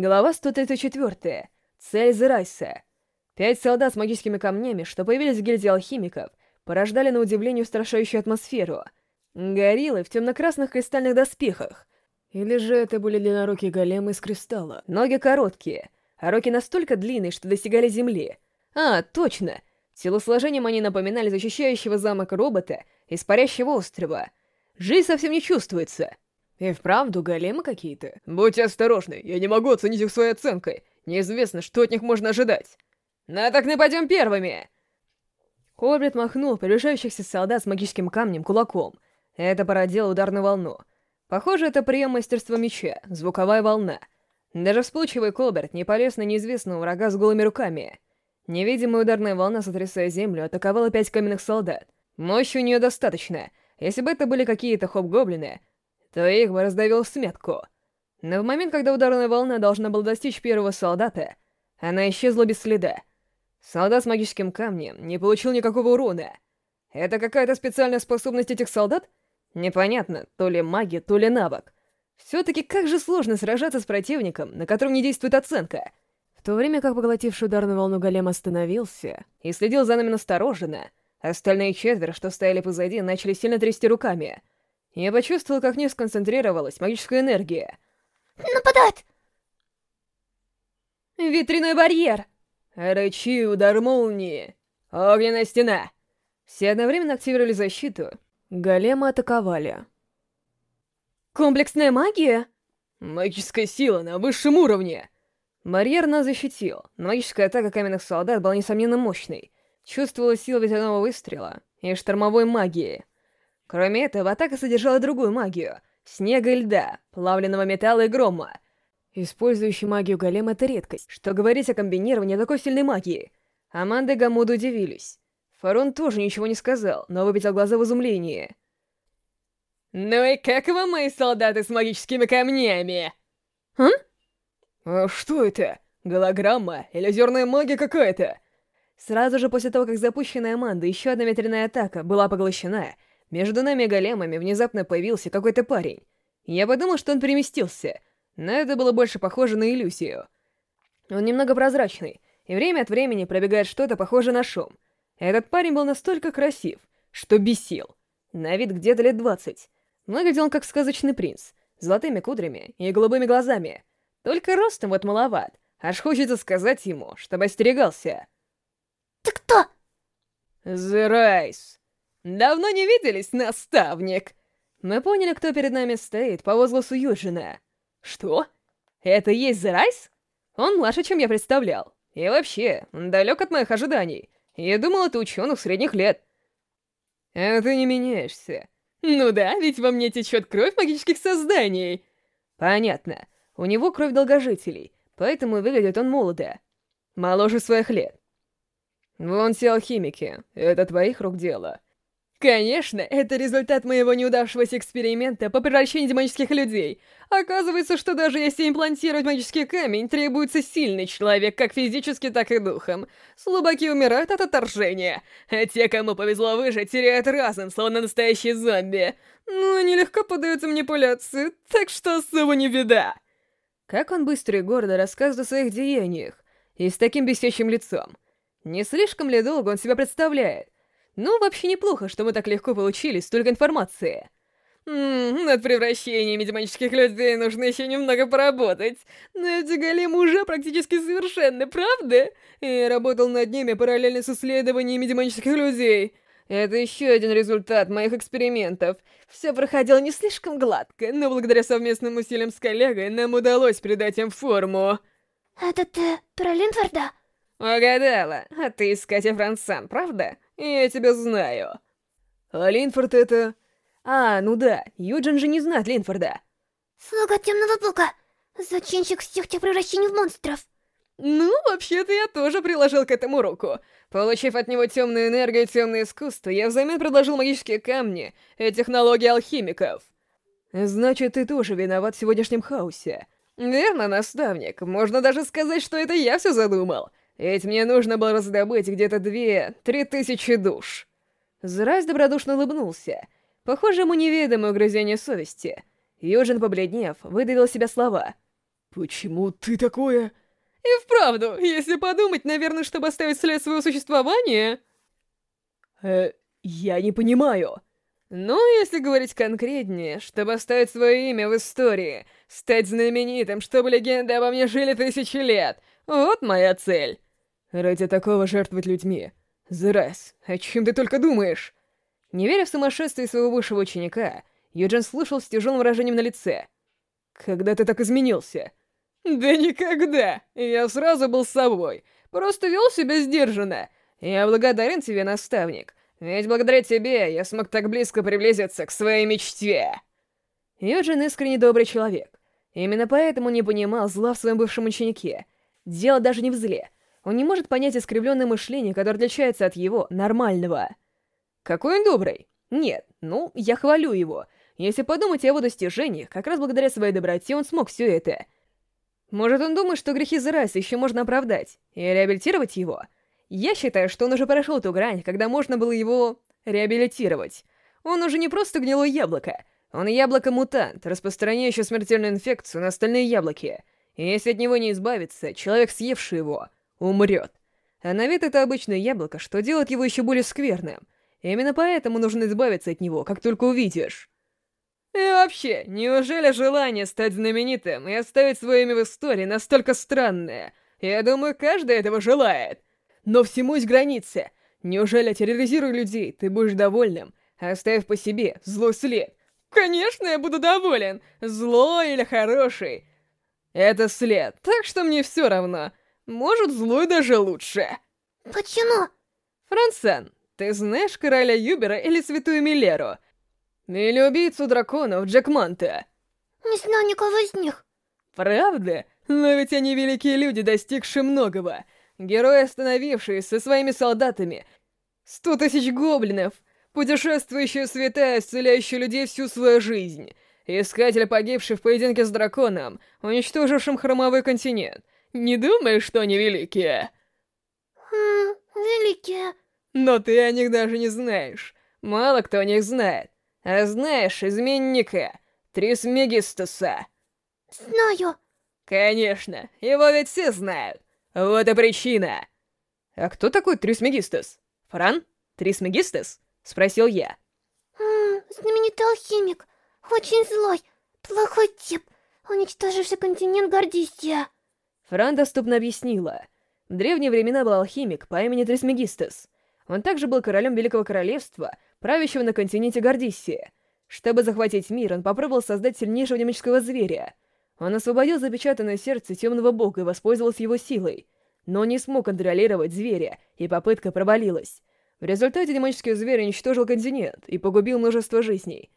Глава 134. Цель Зерайса. Пять солдат с магическими камнями, что появились в гильдии алхимиков, порождали на удивление устрашающую атмосферу. Гориллы в темно-красных кристальных доспехах. Или же это были длиннорукие големы из кристалла. Ноги короткие, а руки настолько длинные, что достигали земли. А, точно! Телосложением они напоминали защищающего замок робота из парящего острова. Жизнь совсем не чувствуется. И вправду големы какие-то. Будьте осторожны, я не могу оценить их своей оценкой. Неизвестно, что от них можно ожидать. На так нападем первыми! Кобрит махнул приближающихся солдат с магическим камнем кулаком. Это породило ударную волну. Похоже, это прием мастерства меча, звуковая волна. Даже вспыльчивый Колберт не полез на неизвестного врага с голыми руками. Невидимая ударная волна, сотрясая землю, атаковала пять каменных солдат. Мощи у нее достаточно. Если бы это были какие-то хоп-гоблины, то их бы раздавил в смятку. Но в момент, когда ударная волна должна была достичь первого солдата, она исчезла без следа. Солдат с магическим камнем не получил никакого урона. Это какая-то специальная способность этих солдат? Непонятно, то ли магия, то ли навык. Все-таки как же сложно сражаться с противником, на котором не действует оценка. В то время как поглотивший ударную волну голем остановился и следил за нами настороженно, остальные четверо, что стояли позади, начали сильно трясти руками — я почувствовал, как в них сконцентрировалась магическая энергия. «Нападать!» «Ветряной барьер!» «Рычи, удар молнии!» «Огненная стена!» Все одновременно активировали защиту. Големы атаковали. «Комплексная магия?» «Магическая сила на высшем уровне!» Барьер нас защитил, но магическая атака каменных солдат была несомненно мощной. Чувствовала сила ветряного выстрела и штормовой магии. Кроме этого, атака содержала другую магию — снега и льда, плавленного металла и грома. Использующий магию голем — это редкость. Что говорить о комбинировании такой сильной магии? Аманда и Гамуд удивились. Фарон тоже ничего не сказал, но выпятил глаза в изумлении. «Ну и как вам мои солдаты с магическими камнями?» «Хм?» «А что это? Голограмма? Иллюзорная магия какая-то?» Сразу же после того, как запущенная Аманда еще одна ветряная атака была поглощена, между нами големами внезапно появился какой-то парень. Я подумал, что он переместился, но это было больше похоже на иллюзию. Он немного прозрачный, и время от времени пробегает что-то похожее на шум. Этот парень был настолько красив, что бесил. На вид где-то лет двадцать. Выглядел он как сказочный принц, с золотыми кудрями и голубыми глазами. Только ростом вот маловат, аж хочется сказать ему, чтобы остерегался. «Ты кто?» «The Rise», «Давно не виделись, наставник!» Мы поняли, кто перед нами стоит по возгласу Юджина. «Что? Это есть Зерайс?» Он младше, чем я представлял. И вообще, далек от моих ожиданий. Я думал, это ученых средних лет. А ты не меняешься. Ну да, ведь во мне течет кровь магических созданий. Понятно. У него кровь долгожителей, поэтому выглядит он молодо. Моложе своих лет. Вон все алхимики. Это твоих рук дело. Конечно, это результат моего неудавшегося эксперимента по превращению демонических людей. Оказывается, что даже если имплантировать магический камень, требуется сильный человек, как физически, так и духом. Слабаки умирают от отторжения, а те, кому повезло выжить, теряют разум, словно настоящие зомби. Но они легко поддаются манипуляции, так что особо не беда. Как он быстро и гордо рассказывает о своих деяниях, и с таким бесящим лицом. Не слишком ли долго он себя представляет? Ну, вообще неплохо, что мы так легко получили столько информации. Ммм, над превращениями демонических людей нужно еще немного поработать. Но эти големы уже практически совершенны, правда? И работал над ними параллельно с исследованиями демонических людей. Это еще один результат моих экспериментов. Все проходило не слишком гладко, но благодаря совместным усилиям с коллегой нам удалось придать им форму. Это ты про Линфорда? Угадала. А ты из Катя Франсан, правда? Я тебя знаю. А Линфорд это... А, ну да, Юджин же не знает Линфорда. Слуга Темного Бога. Зачинщик всех тех превращений в монстров. Ну, вообще-то я тоже приложил к этому руку. Получив от него темную энергию и темное искусство, я взамен предложил магические камни и технологии алхимиков. Значит, ты тоже виноват в сегодняшнем хаосе. Верно, наставник. Можно даже сказать, что это я все задумал. Ведь мне нужно было раздобыть где-то две-три тысячи душ. Зрайс добродушно улыбнулся. Похоже, ему неведомо угрызение совести. Юджин, побледнев, выдавил себя слова. Почему ты такое? И вправду, если подумать, наверное, чтобы оставить след своего существования... Э, я не понимаю. Ну, если говорить конкретнее, чтобы оставить свое имя в истории, стать знаменитым, чтобы легенды обо мне жили тысячи лет, вот моя цель. Ради такого жертвовать людьми. Зрас, о чем ты только думаешь? Не веря в сумасшествие своего бывшего ученика, Юджин слушал с тяжелым выражением на лице. «Когда ты так изменился?» «Да никогда! Я сразу был собой. Просто вел себя сдержанно. Я благодарен тебе, наставник. Ведь благодаря тебе я смог так близко приблизиться к своей мечте!» Юджин искренне добрый человек. Именно поэтому не понимал зла в своем бывшем ученике. Дело даже не в зле. Он не может понять искривленное мышление, которое отличается от его, нормального. Какой он добрый? Нет, ну, я хвалю его. Если подумать о его достижениях, как раз благодаря своей доброте он смог все это. Может, он думает, что грехи Зарайса еще можно оправдать и реабилитировать его? Я считаю, что он уже прошел ту грань, когда можно было его реабилитировать. Он уже не просто гнилое яблоко. Он яблоко-мутант, распространяющий смертельную инфекцию на остальные яблоки. И если от него не избавиться, человек, съевший его, умрет. А на вид это обычное яблоко, что делает его еще более скверным. Именно поэтому нужно избавиться от него, как только увидишь. И вообще, неужели желание стать знаменитым и оставить свое имя в истории настолько странное? Я думаю, каждый этого желает. Но всему есть границы. Неужели, терроризируя людей, ты будешь довольным, оставив по себе злой след? Конечно, я буду доволен, злой или хороший. Это след, так что мне все равно. Может, злой даже лучше. Почему? Францен, ты знаешь короля Юбера или святую Миллеру? Или убийцу драконов Джек Манта? Не знаю никого из них. Правда? Но ведь они великие люди, достигшие многого. Герои, остановившиеся со своими солдатами. Сто тысяч гоблинов, путешествующие в света, исцеляющие людей всю свою жизнь. Искатель, погибший в поединке с драконом, уничтожившим хромовой континент. Не думаешь, что они великие? Хм, великие. Но ты о них даже не знаешь. Мало кто о них знает. А знаешь изменника, Трисмегистуса? Знаю. Конечно, его ведь все знают. Вот и причина. А кто такой Трисмегистус? Фран? Трисмегистус? Спросил я. Ммм, знаменитый алхимик. Очень злой. Плохой тип. Уничтоживший континент Гордистия. Фран доступно объяснила. В древние времена был алхимик по имени Трисмегистус. Он также был королем Великого Королевства, правящего на континенте Гордиссия. Чтобы захватить мир, он попробовал создать сильнейшего демонического зверя — он освободил запечатанное сердце темного бога и воспользовался его силой. Но не смог контролировать зверя, и попытка провалилась. В результате демонический зверь уничтожил континент и погубил множество жизней.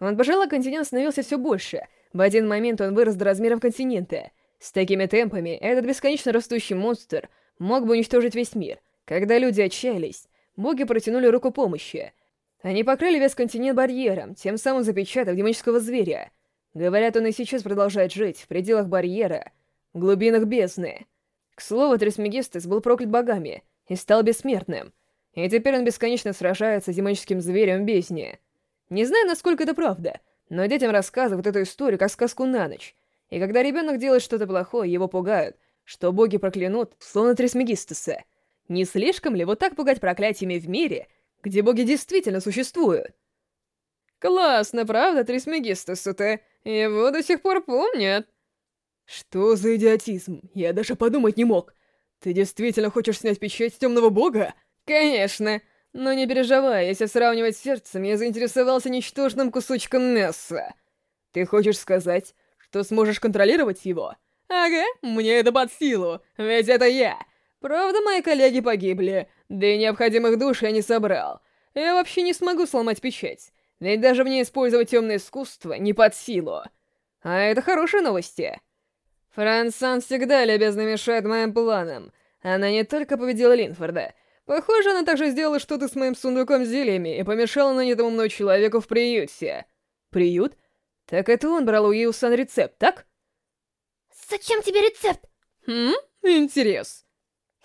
Он пожал, а континент становился все больше. В один момент он вырос до размеров континента. С такими темпами этот бесконечно растущий монстр мог бы уничтожить весь мир. Когда люди отчаялись, боги протянули руку помощи. Они покрыли весь континент барьером, тем самым запечатав демонического зверя. Говорят, он и сейчас продолжает жить в пределах барьера, в глубинах бездны. К слову, Трисмегистес был проклят богами и стал бессмертным. И теперь он бесконечно сражается с демоническим зверем в бездне. Не знаю, насколько это правда, но детям рассказывают эту историю как сказку на ночь. И когда ребенок делает что-то плохое, его пугают, что боги проклянут, словно Трисмегистеса. Не слишком ли вот так пугать проклятиями в мире, где боги действительно существуют? Классно, правда, Трисмегистесу-то? Его до сих пор помнят. Что за идиотизм? Я даже подумать не мог. Ты действительно хочешь снять печать с темного бога? Конечно. Но не переживай, если сравнивать с сердцем, я заинтересовался ничтожным кусочком мяса. Ты хочешь сказать, что сможешь контролировать его? Ага, мне это под силу, ведь это я. Правда, мои коллеги погибли, да и необходимых душ я не собрал. Я вообще не смогу сломать печать. Ведь даже мне использовать темное искусство не под силу. А это хорошие новости. Франсан всегда любезно мешает моим планам. Она не только победила Линфорда. Похоже, она также сделала что-то с моим сундуком с зельями и помешала нанятому мной человеку в приюте. Приют? Так это он брал у Юсан рецепт, так? Зачем тебе рецепт? Хм? Интерес.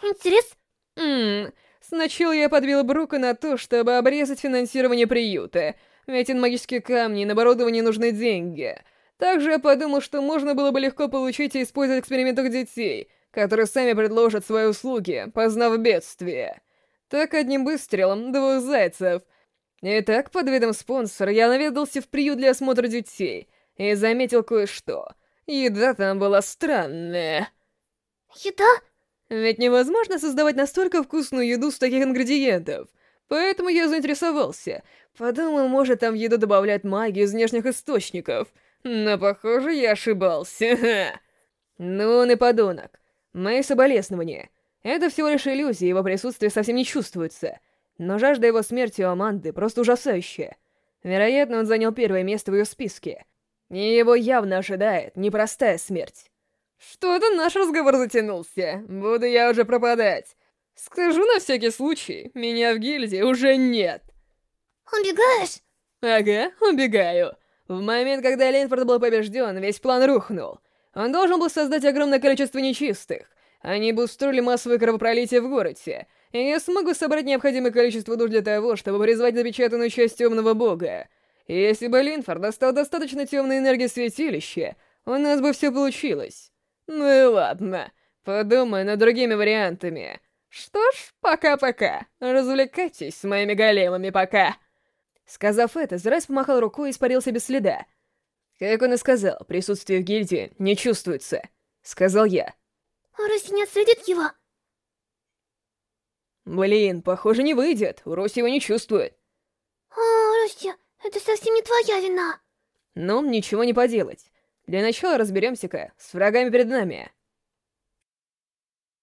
Интерес? Ммм... Сначала я подбил Брука на то, чтобы обрезать финансирование приюта — ведь на магические камни и на оборудование нужны деньги. Также я подумал, что можно было бы легко получить и использовать в экспериментах детей, которые сами предложат свои услуги, познав бедствие. Так одним выстрелом двух зайцев. Итак, под видом спонсора я наведался в приют для осмотра детей и заметил кое-что. Еда там была странная. Еда? Ведь невозможно создавать настолько вкусную еду с таких ингредиентов. Поэтому я заинтересовался. Подумал, может, там в еду добавляют магию из внешних источников — но, похоже, я ошибался. ну он и подонок. Мои соболезнования. Это всего лишь иллюзия, его присутствие совсем не чувствуется. Но жажда его смерти у Аманды просто ужасающая. Вероятно, он занял первое место в ее списке. И его явно ожидает непростая смерть. Что-то наш разговор затянулся. Буду я уже пропадать. Скажу на всякий случай, меня в гильдии уже нет. Убегаешь? Ага, убегаю. В момент, когда Лейнфорд был побежден, весь план рухнул. Он должен был создать огромное количество нечистых. Они бы устроили массовое кровопролитие в городе, я смогу собрать необходимое количество душ для того, чтобы призвать запечатанную часть Темного Бога. Если бы Линфорд достал достаточно темной энергии святилища, у нас бы все получилось. Ну и ладно, подумай над другими вариантами. Что ж, пока-пока. Развлекайтесь с моими големами пока. Сказав это, Зрайс помахал рукой и испарился без следа. «Как он и сказал, присутствие в гильдии не чувствуется», — сказал я. А Руси не отследит его? Блин, похоже, не выйдет. Руси его не чувствует. О, Руси, это совсем не твоя вина. Ну, ничего не поделать. Для начала разберемся-ка с врагами перед нами.